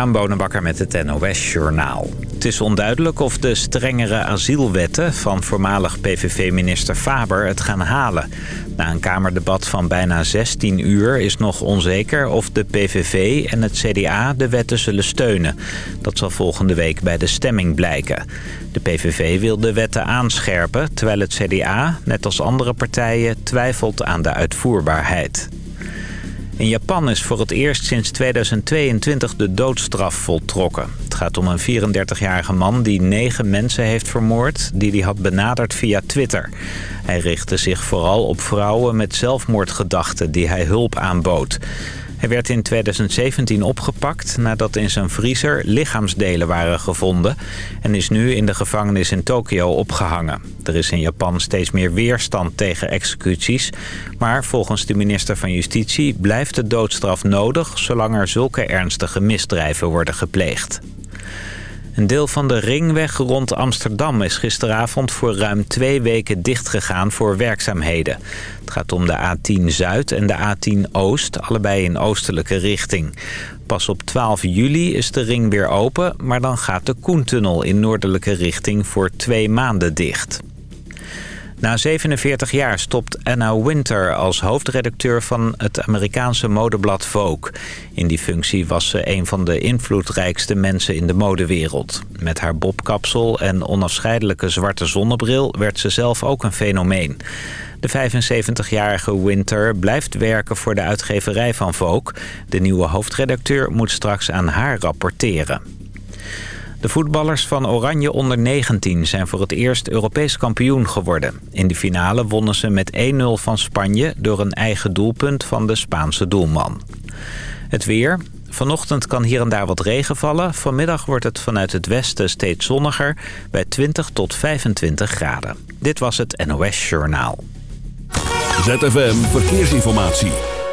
Christian Bonenbakker met het NOS Journaal. Het is onduidelijk of de strengere asielwetten van voormalig PVV-minister Faber het gaan halen. Na een kamerdebat van bijna 16 uur is nog onzeker of de PVV en het CDA de wetten zullen steunen. Dat zal volgende week bij de stemming blijken. De PVV wil de wetten aanscherpen, terwijl het CDA, net als andere partijen, twijfelt aan de uitvoerbaarheid. In Japan is voor het eerst sinds 2022 de doodstraf voltrokken. Het gaat om een 34-jarige man die negen mensen heeft vermoord... die hij had benaderd via Twitter. Hij richtte zich vooral op vrouwen met zelfmoordgedachten die hij hulp aanbood. Hij werd in 2017 opgepakt nadat in zijn vriezer lichaamsdelen waren gevonden... en is nu in de gevangenis in Tokio opgehangen. Er is in Japan steeds meer weerstand tegen executies... maar volgens de minister van Justitie blijft de doodstraf nodig... zolang er zulke ernstige misdrijven worden gepleegd. Een deel van de ringweg rond Amsterdam is gisteravond voor ruim twee weken dichtgegaan voor werkzaamheden. Het gaat om de A10 Zuid en de A10 Oost, allebei in oostelijke richting. Pas op 12 juli is de ring weer open, maar dan gaat de Koentunnel in noordelijke richting voor twee maanden dicht. Na 47 jaar stopt Anna Winter als hoofdredacteur van het Amerikaanse modeblad Vogue. In die functie was ze een van de invloedrijkste mensen in de modewereld. Met haar bobkapsel en onafscheidelijke zwarte zonnebril werd ze zelf ook een fenomeen. De 75-jarige Winter blijft werken voor de uitgeverij van Vogue. De nieuwe hoofdredacteur moet straks aan haar rapporteren. De voetballers van Oranje onder 19 zijn voor het eerst Europees kampioen geworden. In de finale wonnen ze met 1-0 van Spanje door een eigen doelpunt van de Spaanse doelman. Het weer. Vanochtend kan hier en daar wat regen vallen. Vanmiddag wordt het vanuit het westen steeds zonniger bij 20 tot 25 graden. Dit was het NOS Journaal. ZFM Verkeersinformatie.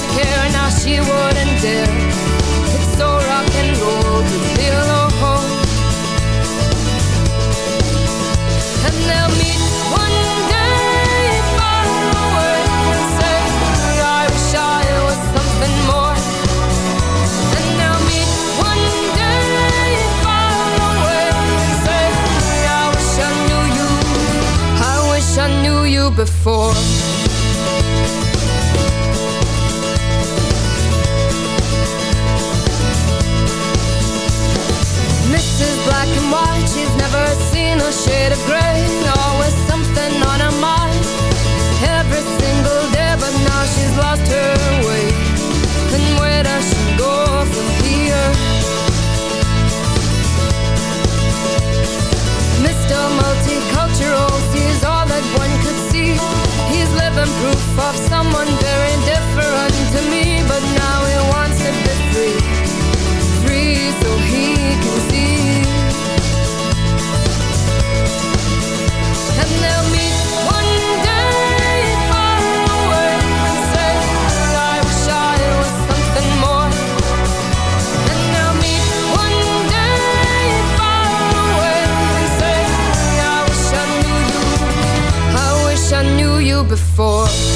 to care, and now she wouldn't dare. It's so rock and roll to feel alone. And they'll meet one day far away and say, I wish I was something more. And they'll meet one day far away and say, I wish I knew you. I wish I knew you before shade of gray Always something on her mind Every single day But now she's lost her way And where does she go from here? Mr. Multicultural sees all that one could see He's living proof of someone before.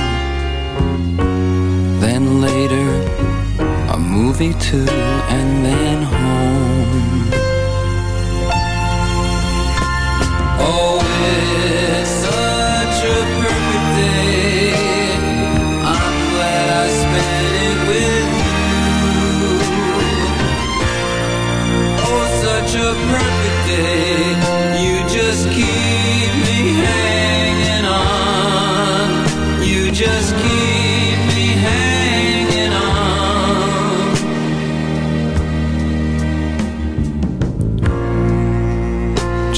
Movie too, and then home. Oh,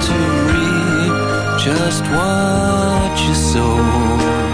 to reap just what you sow.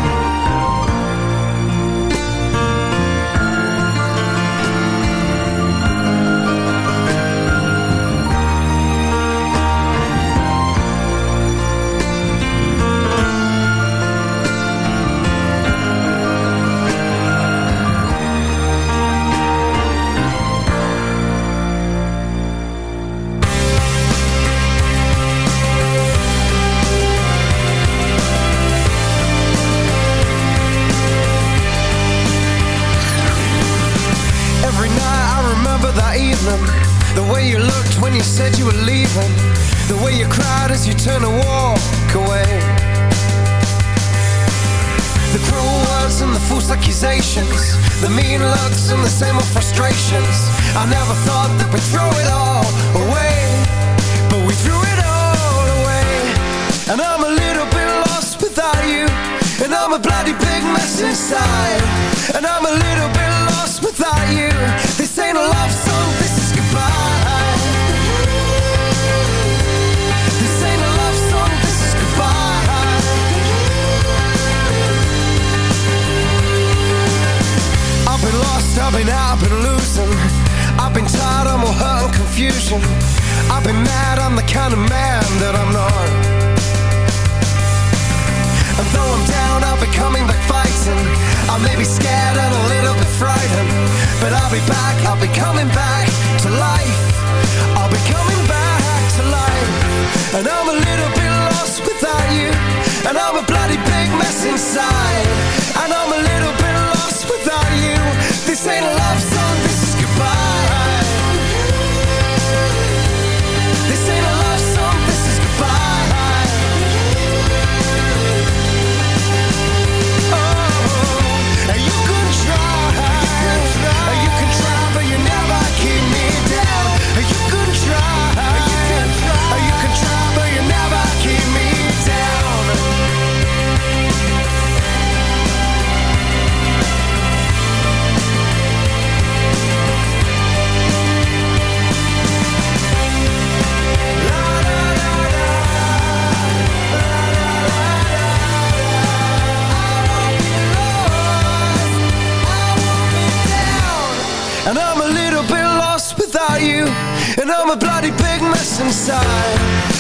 bloody big mess inside.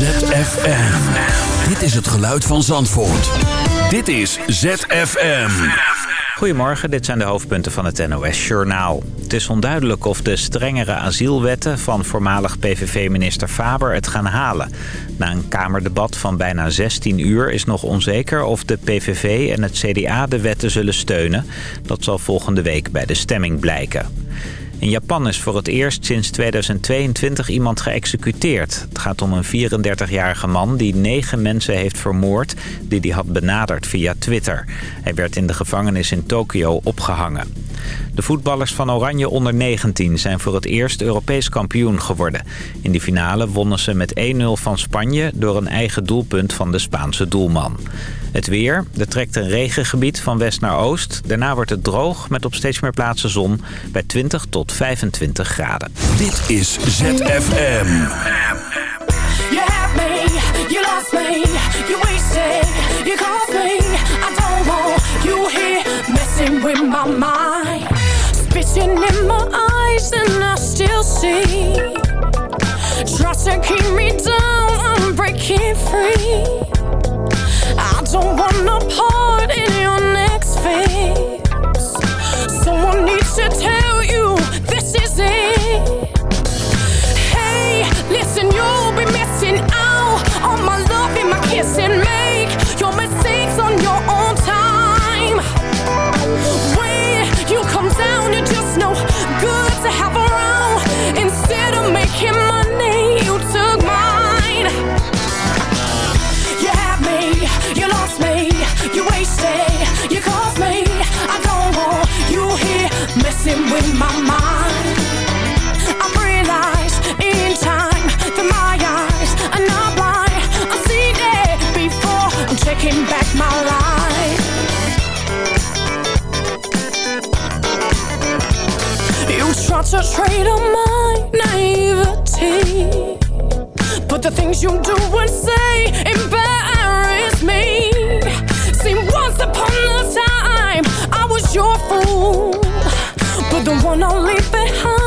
ZFM. Dit is het geluid van Zandvoort. Dit is ZFM. Goedemorgen, dit zijn de hoofdpunten van het NOS-journaal. Het is onduidelijk of de strengere asielwetten van voormalig PVV-minister Faber het gaan halen. Na een kamerdebat van bijna 16 uur is nog onzeker of de PVV en het CDA de wetten zullen steunen. Dat zal volgende week bij de stemming blijken. In Japan is voor het eerst sinds 2022 iemand geëxecuteerd. Het gaat om een 34-jarige man die negen mensen heeft vermoord... die hij had benaderd via Twitter. Hij werd in de gevangenis in Tokio opgehangen. De voetballers van Oranje onder 19 zijn voor het eerst Europees kampioen geworden. In de finale wonnen ze met 1-0 van Spanje door een eigen doelpunt van de Spaanse doelman. Het weer. Er trekt een regengebied van west naar oost. Daarna wordt het droog met op steeds meer plaatsen zon bij 20 tot 25 graden. Dit is ZFM. You have me, you lost me, you wasted, you me. I don't want you messing with my mind. Spitting in my eyes and I still see. Try to keep me down, I'm breaking free. I don't want no part in your next phase. Someone needs to tell messing with my mind. I realize in time that my eyes are not blind. I've seen it before. I'm taking back my life. You try to trade on my naivety. But the things you do and say embarrass me. See, once upon a time, I was your fool. The one I'll leave behind,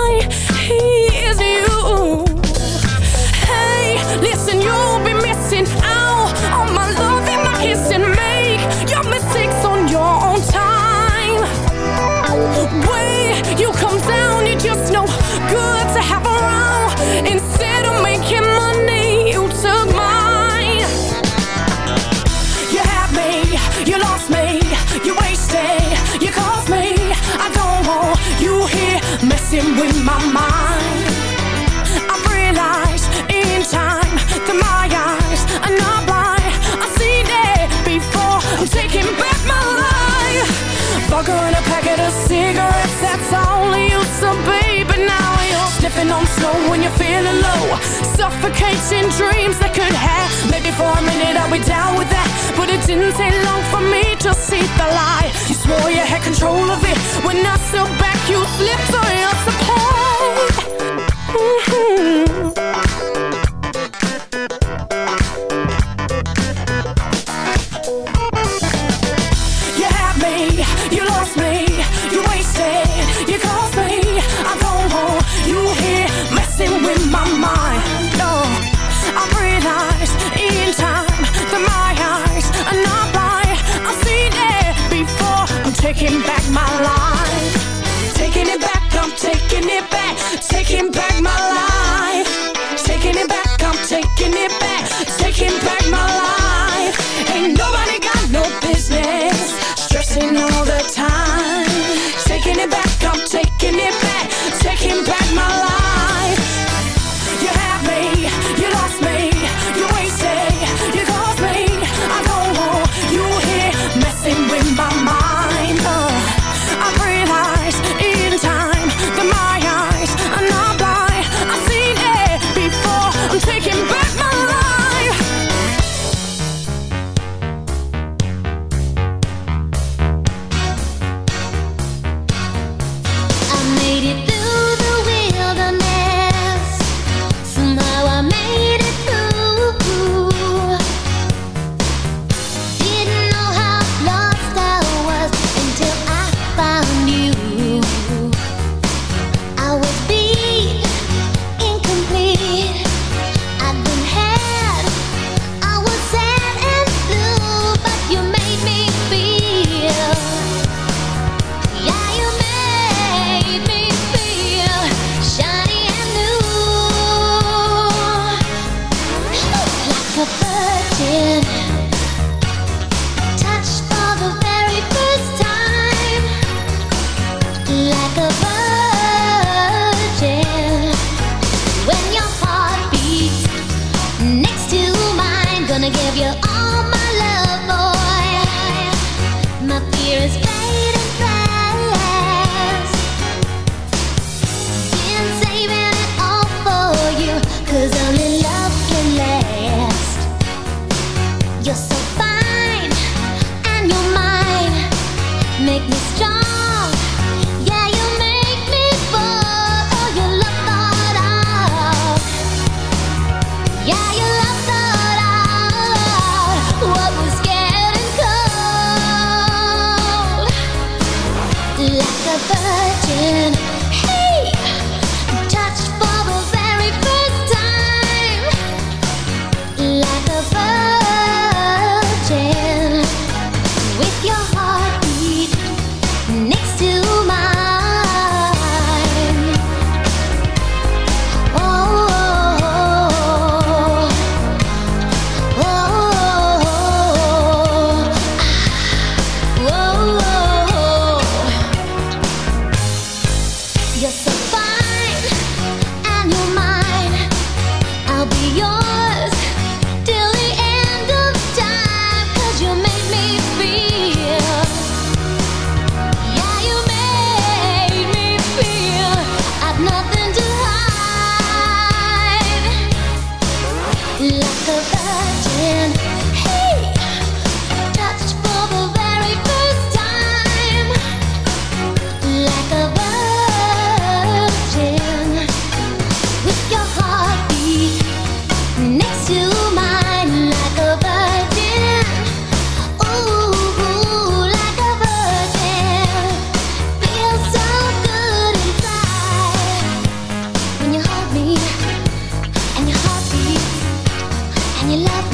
sniffing on snow when you're feeling low. Suffocating dreams that could have. Maybe for a minute I'll be down with that. But it didn't take long for me to see the lie. You swore you had control of it. When I stood back, you slipped on your support. Mhm. Taking it back, I'm taking it back. Taking back my life. Taking it back, I'm taking it back. Taking back my life. Ain't nobody got no business stressing on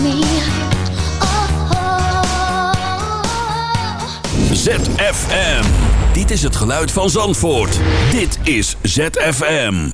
me. Oh, oh. ZFM. Dit is het geluid van Zandvoort. Dit is ZFM.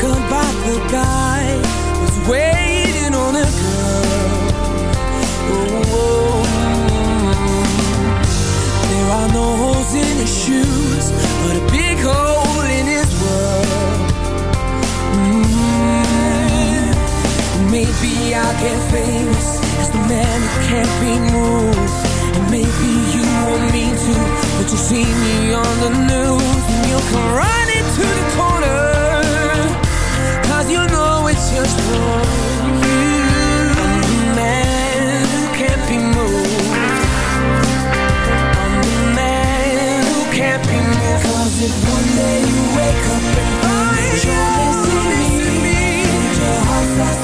The guy who's waiting on a girl. Oh, there are no holes in his shoes, but a big hole in his world. Mm. Maybe I'll get famous as the man who can't be moved. And maybe you want me to, but you see me on the news and you'll come running to the corner. Cause you know it's just wrong. Man who can't be moved. I'm the man who can't be if one day you wake up and find you're missing me, your